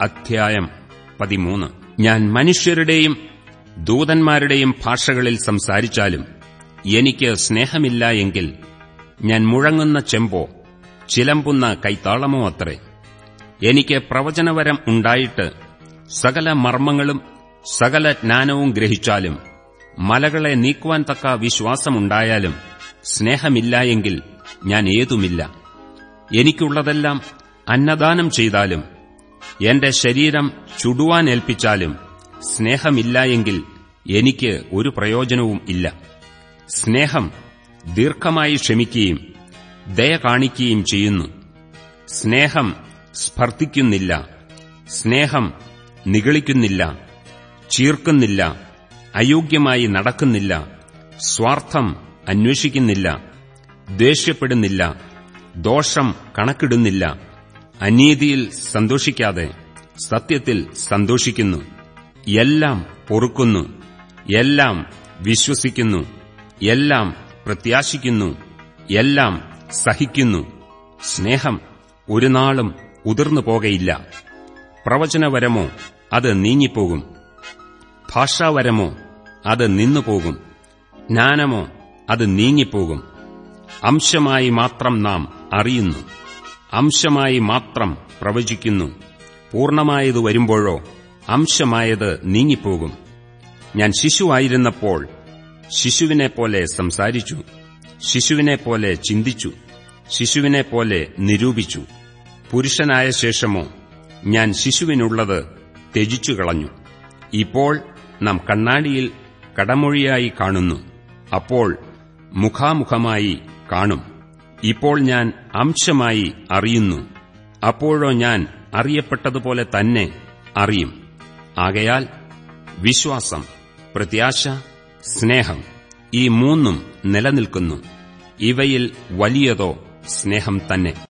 അധ്യായം പതിമൂന്ന്. ഞാൻ മനുഷ്യരുടെയും ദൂതന്മാരുടെയും ഭാഷകളിൽ സംസാരിച്ചാലും എനിക്ക് സ്നേഹമില്ല എങ്കിൽ ഞാൻ മുഴങ്ങുന്ന ചെമ്പോ ചിലമ്പുന്ന കൈത്താളമോ അത്രേ. എനിക്ക് പ്രവചനവരം ഉണ്ടായിട്ട് സകല മർമ്മങ്ങളും സകല ജ്ഞാനവും ഗ്രഹിച്ചാലും മലകളെ നീക്കുവാൻ തക്ക വിശ്വാസമുണ്ടായാലും സ്നേഹമില്ല എങ്കിൽ ഞാൻ ഏതുമില്ല. എനിക്കുള്ളതെല്ലാം അന്നദാനം ചെയ്താലും എന്റെ ശരീരം ചുടുവാൻ ഏൽപ്പിച്ചാലും സ്നേഹമില്ല എങ്കിൽ എനിക്ക് ഒരു പ്രയോജനവും ഇല്ല. സ്നേഹം ദീർഘമായി ക്ഷമിക്കുകയും ദയ കാണിക്കുകയും ചെയ്യുന്നു. സ്നേഹം സ്പർദ്ധിക്കുന്നില്ല. സ്നേഹം നിഗളിക്കുന്നില്ല. ചീർക്കുന്നില്ല. അയോഗ്യമായി നടക്കുന്നില്ല. സ്വാർത്ഥം അന്വേഷിക്കുന്നില്ല. ദേഷ്യപ്പെടുന്നില്ല. ദോഷം കണക്കിടുന്നില്ല. അനീതിയിൽ സന്തോഷിക്കാതെ സത്യത്തിൽ സന്തോഷിക്കുന്നു. എല്ലാം പൊറുക്കുന്നു. എല്ലാം വിശ്വസിക്കുന്നു. എല്ലാം പ്രത്യാശിക്കുന്നു. എല്ലാം സഹിക്കുന്നു. സ്നേഹം ഒരു നാളും ഉതിർന്നു പോകയില്ല. പ്രവചനവരമോ അത് നീങ്ങിപ്പോകും. ഭാഷാവരമോ അത് നിന്നുപോകും ജ്ഞാനമോ അത് നീങ്ങിപ്പോകും. അംശമായി മാത്രം നാം അറിയുന്നു. അംശമായി മാത്രം പ്രവചിക്കുന്നു. പൂർണമായത് വരുമ്പോഴോ അംശമായത് നീങ്ങിപ്പോകും. ഞാൻ ശിശുവായിരുന്നപ്പോൾ ശിശുവിനെപ്പോലെ സംസാരിച്ചു. ശിശുവിനെപ്പോലെ ചിന്തിച്ചു. ശിശുവിനെപ്പോലെ നിരൂപിച്ചു. പുരുഷനായ ശേഷമോ ഞാൻ ശിശുവിനുള്ളത് ത്യജിച്ചു കളഞ്ഞു. ഇപ്പോൾ നാം കണ്ണാടിയിൽ കടമൊഴിയായി കാണുന്നു. അപ്പോൾ മുഖാമുഖമായി കാണും. ഇപ്പോൾ ഞാൻ അംശമായി അറിയുന്നു. അപ്പോഴോ ഞാൻ അറിയപ്പെട്ടതുപോലെ തന്നെ അറിയും. ആകയാൽ വിശ്വാസം പ്രത്യാശ സ്നേഹം ഈ മൂന്നും നിലനിൽക്കുന്നു. ഇവയിൽ വലിയതോ സ്നേഹം തന്നെ.